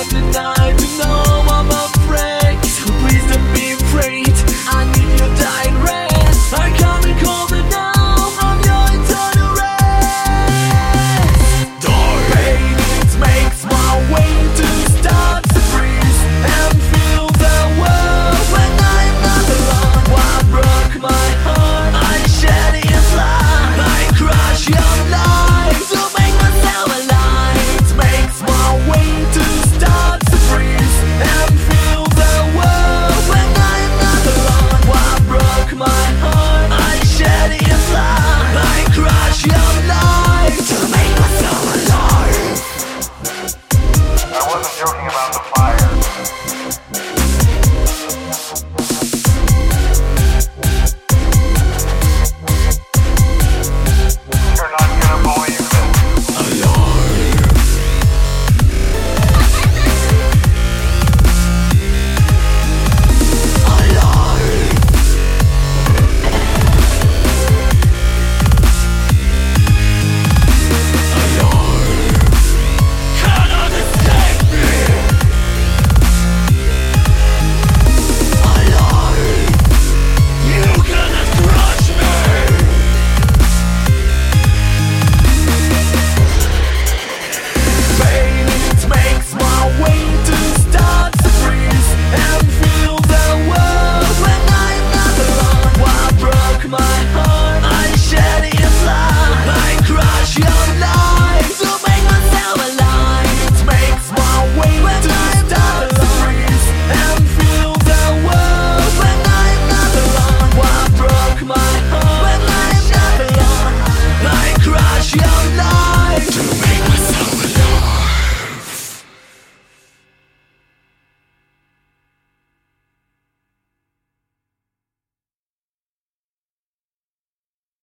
of the night.